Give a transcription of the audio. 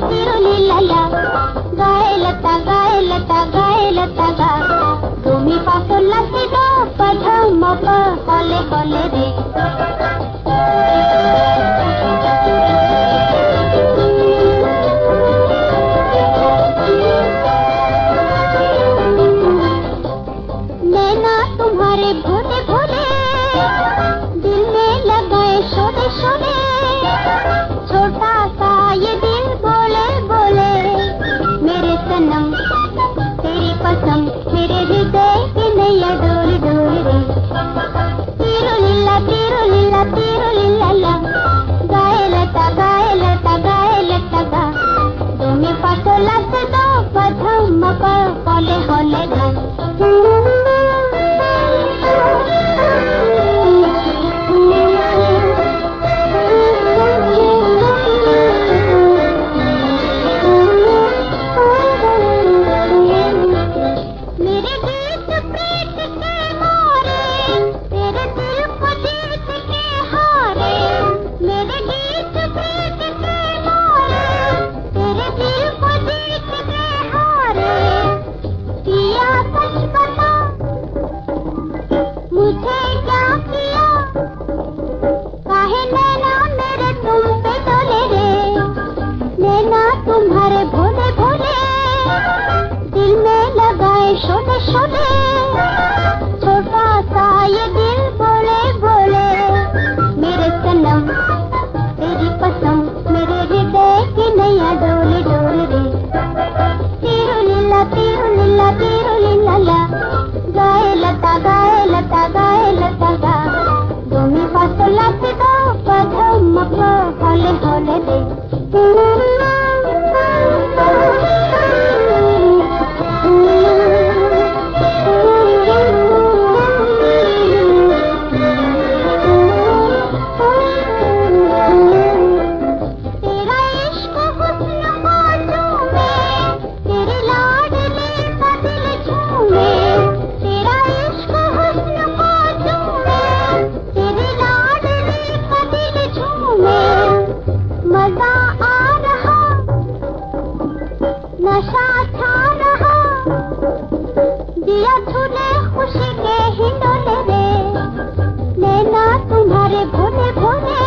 লালা গায়ে লতা গায়ে লতা গায়ে লতা গা। তুমি পাছলা সিদা পধম কলে কলে तुम्हारे भोले भोले दिल में लगाए सोने सोने मज़ा आ रहा नशा छा रहा दिया झूले खुशी के हिंडोले रे। लेना तुम्हारे भोले भोले